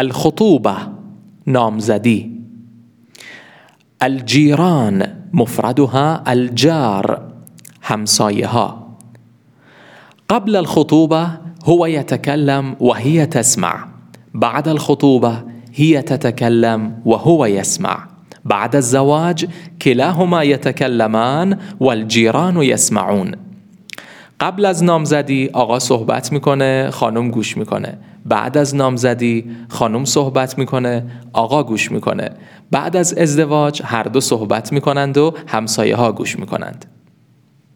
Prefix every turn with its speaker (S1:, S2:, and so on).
S1: الخطوبة. نامزدي الجيران مفردها الجار. همسايها قبل الخطوبة هو يتكلم وهي تسمع. بعد الخطوبة هي تتكلم وهو يسمع. بعد الزواج كلاهما يتكلمان والجيران يسمعون. قبل از نامزدی آقا صحبت می‌کنه خانم گوش می‌کنه. بعد از نامزدی خانم صحبت می‌کنه آقا گوش می‌کنه. بعد از ازدواج هر دو صحبت می‌کنند و همسایه ها گوش می‌کنند.